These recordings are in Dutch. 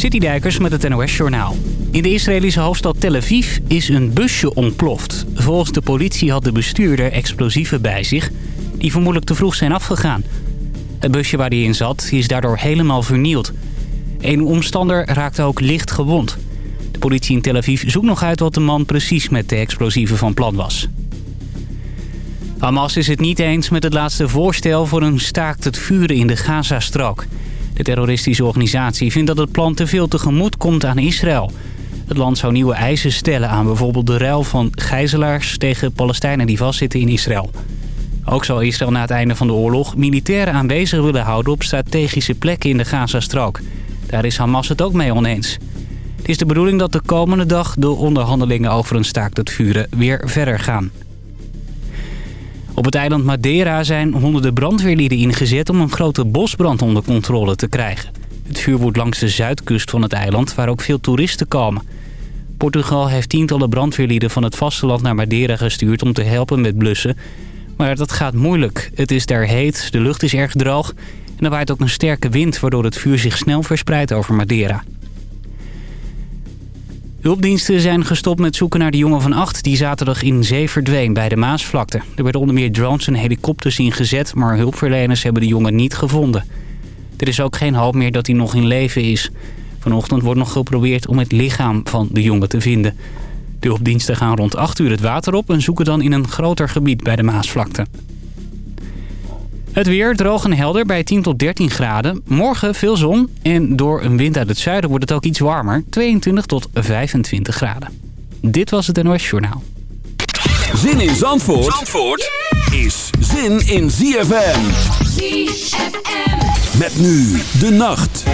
Citydijkers met het NOS Journaal. In de Israëlische hoofdstad Tel Aviv is een busje ontploft. Volgens de politie had de bestuurder explosieven bij zich... die vermoedelijk te vroeg zijn afgegaan. Het busje waar hij in zat is daardoor helemaal vernield. Een omstander raakte ook licht gewond. De politie in Tel Aviv zoekt nog uit wat de man precies met de explosieven van plan was. Hamas is het niet eens met het laatste voorstel voor een staakt het vuren in de Gazastrook. De terroristische organisatie vindt dat het plan te veel tegemoet komt aan Israël. Het land zou nieuwe eisen stellen aan bijvoorbeeld de ruil van gijzelaars tegen Palestijnen die vastzitten in Israël. Ook zal Israël na het einde van de oorlog militairen aanwezig willen houden op strategische plekken in de Gazastrook. Daar is Hamas het ook mee oneens. Het is de bedoeling dat de komende dag de onderhandelingen over een staakt het vuren weer verder gaan. Op het eiland Madeira zijn honderden brandweerlieden ingezet om een grote bosbrand onder controle te krijgen. Het vuur woedt langs de zuidkust van het eiland waar ook veel toeristen komen. Portugal heeft tientallen brandweerlieden van het vasteland naar Madeira gestuurd om te helpen met blussen. Maar dat gaat moeilijk. Het is daar heet, de lucht is erg droog en er waait ook een sterke wind waardoor het vuur zich snel verspreidt over Madeira. Hulpdiensten zijn gestopt met zoeken naar de jongen van acht die zaterdag in zee verdween bij de Maasvlakte. Er werden onder meer drones en helikopters ingezet, maar hulpverleners hebben de jongen niet gevonden. Er is ook geen hoop meer dat hij nog in leven is. Vanochtend wordt nog geprobeerd om het lichaam van de jongen te vinden. De hulpdiensten gaan rond 8 uur het water op en zoeken dan in een groter gebied bij de Maasvlakte. Het weer droog en helder bij 10 tot 13 graden. Morgen veel zon en door een wind uit het zuiden wordt het ook iets warmer. 22 tot 25 graden. Dit was het NOS Journaal. Zin in Zandvoort, Zandvoort is zin in ZFM. ZFM. Met nu de nacht.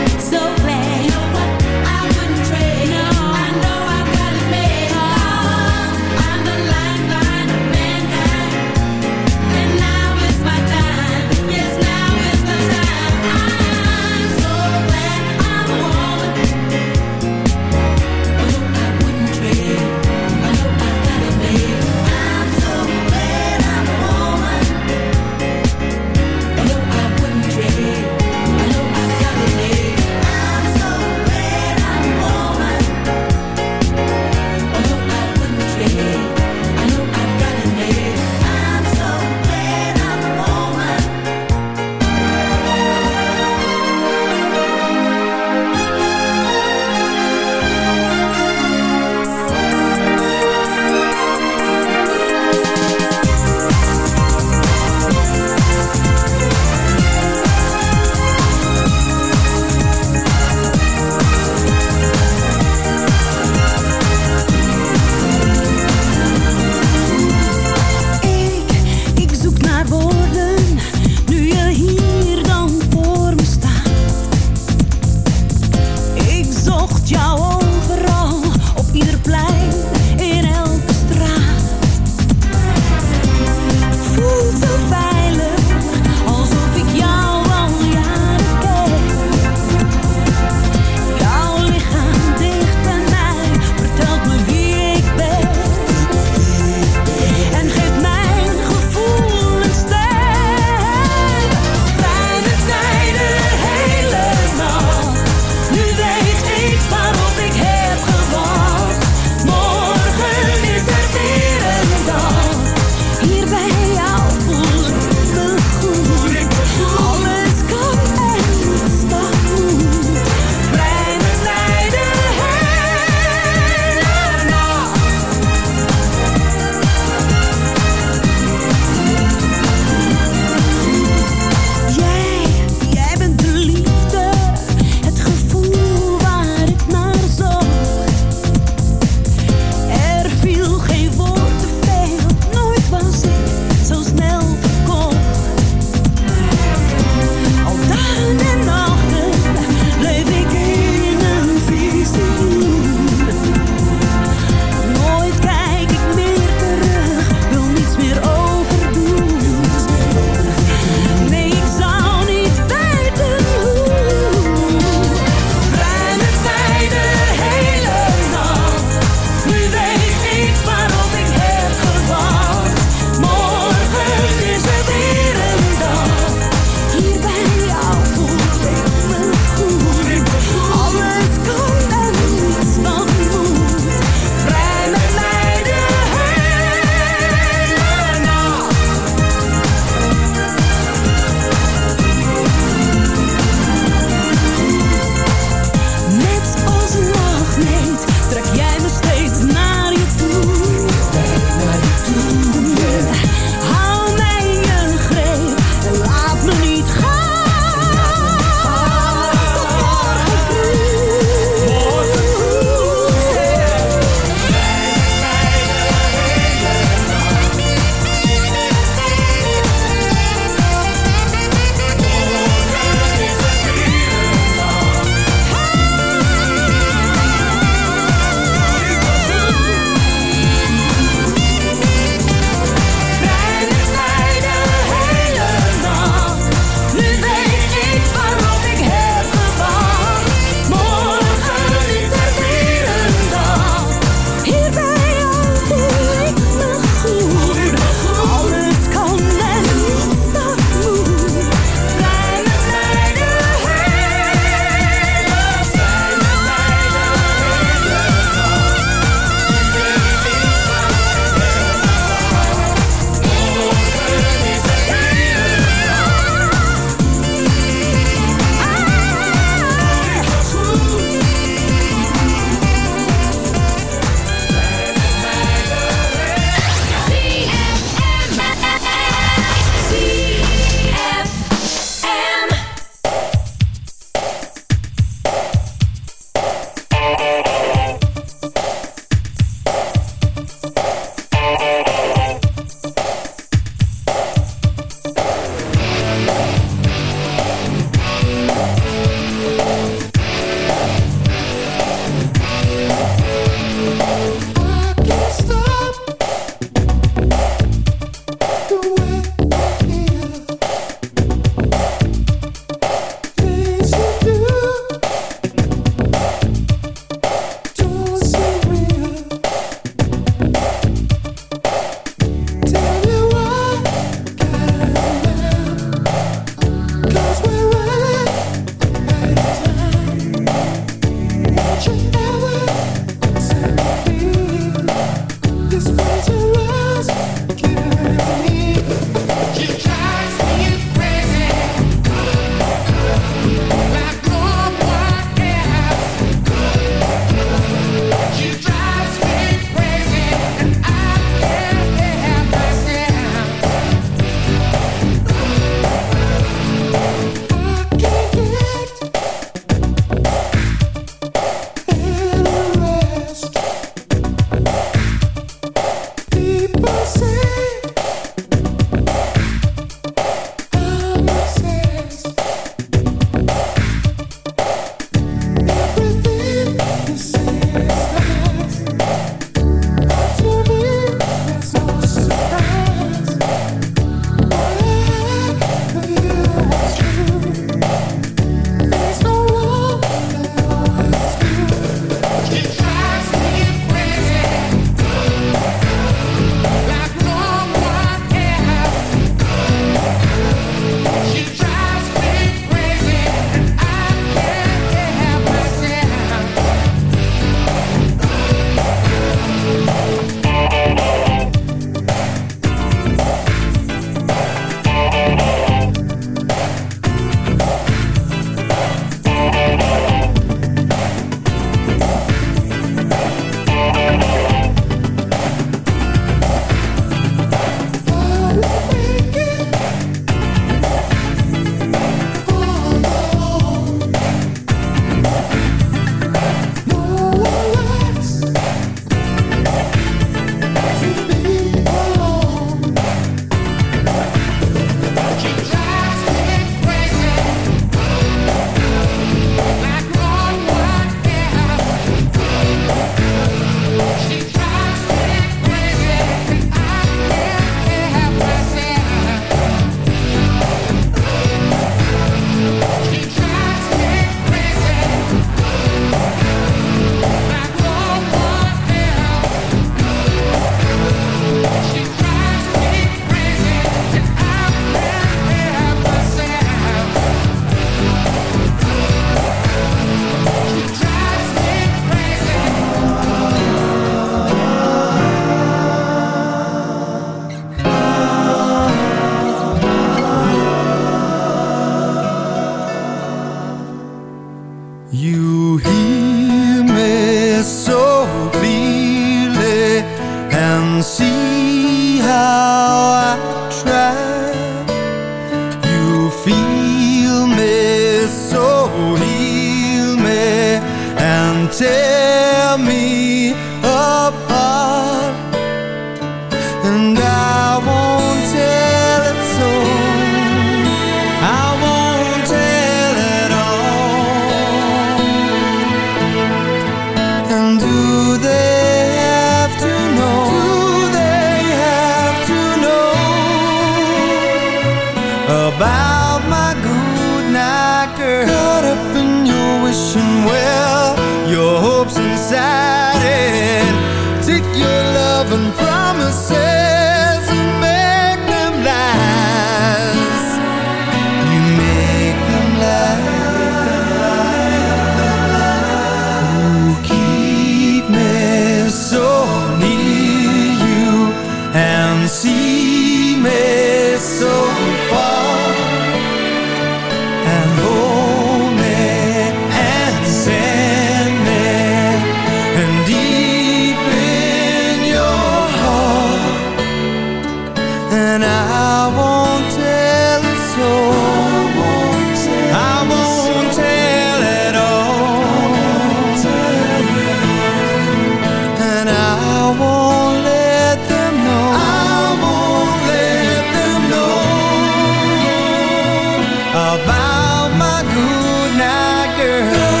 my good night girl.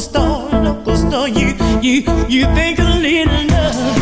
local store, local store. You, you, you think a little love.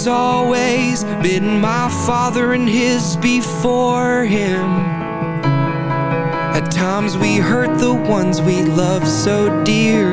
has always been my father and his before him. At times we hurt the ones we love so dear.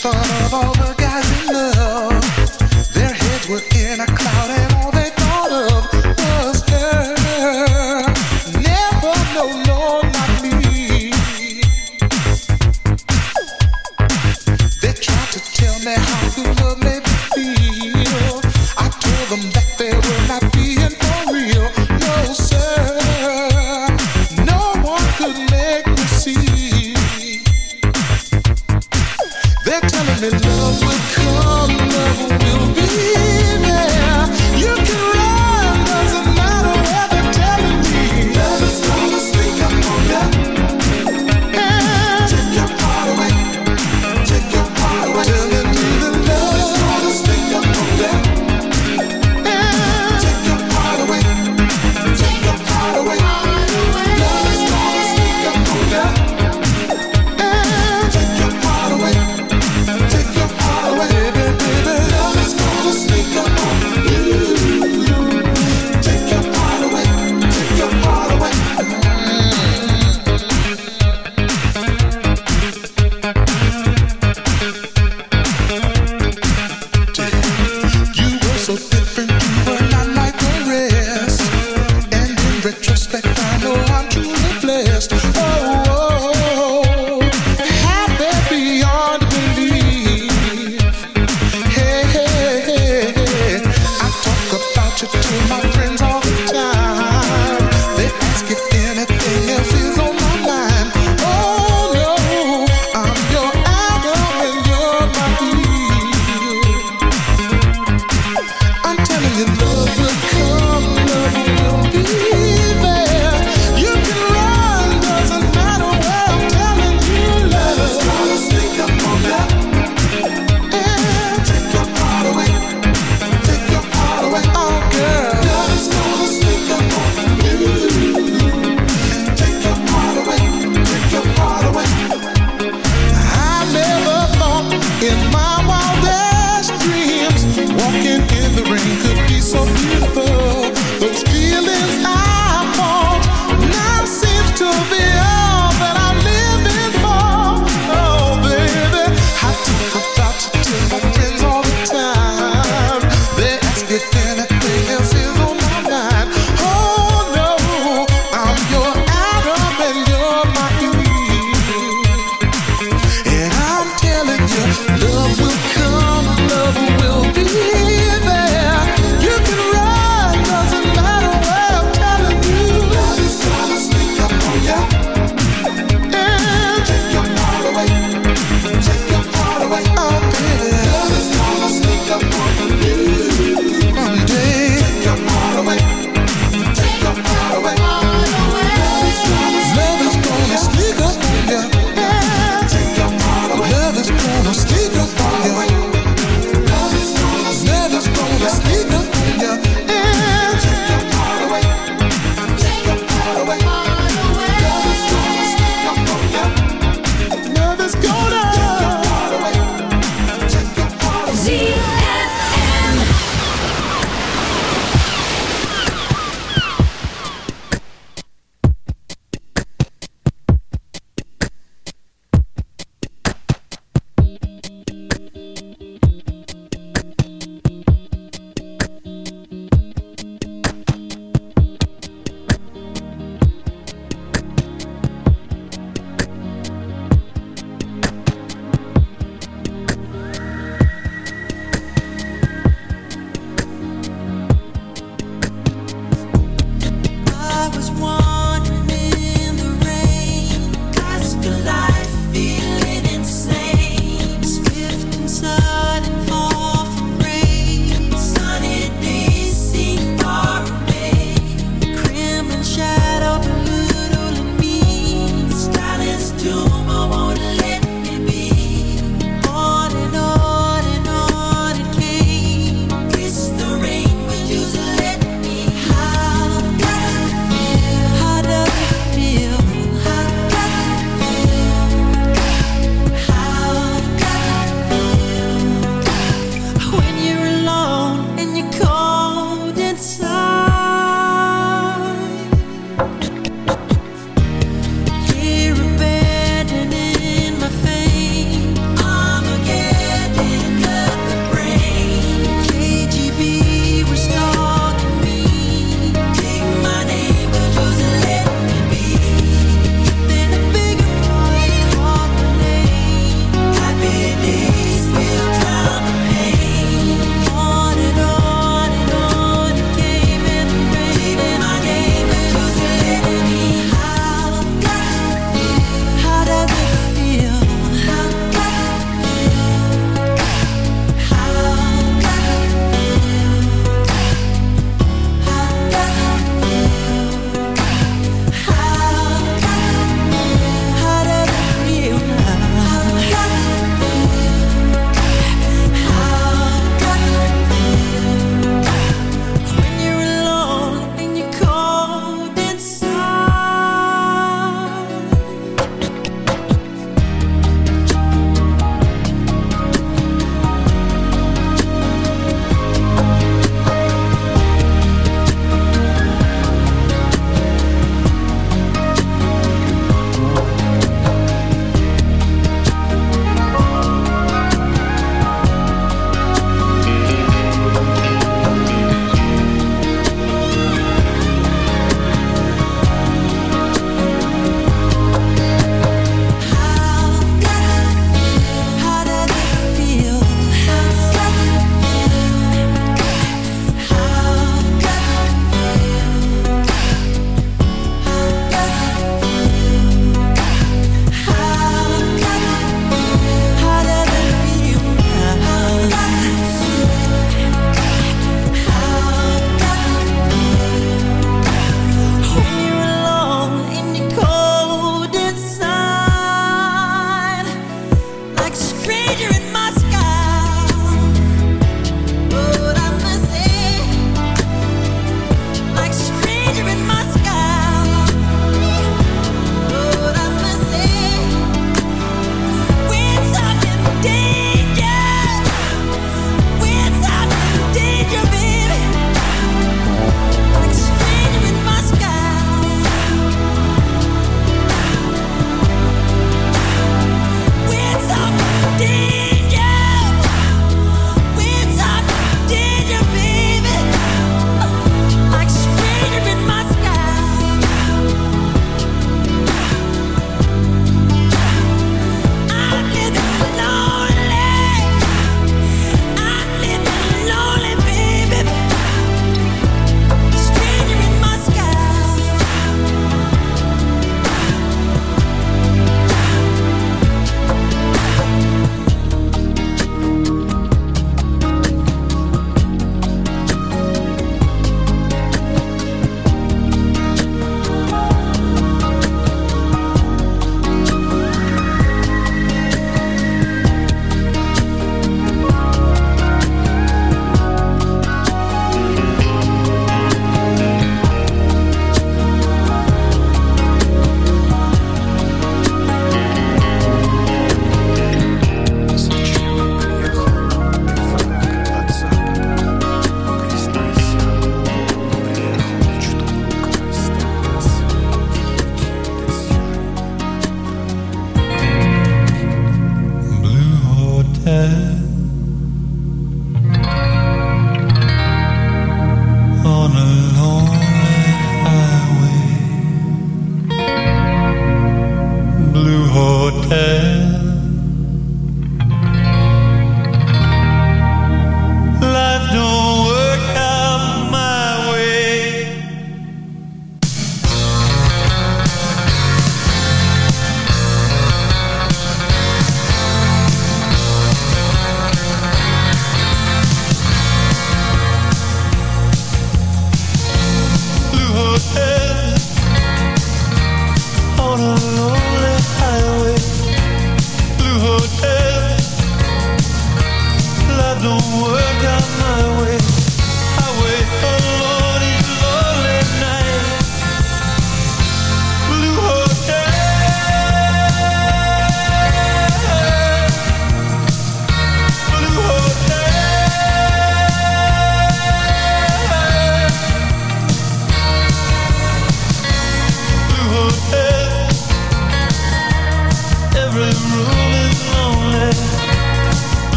fun of all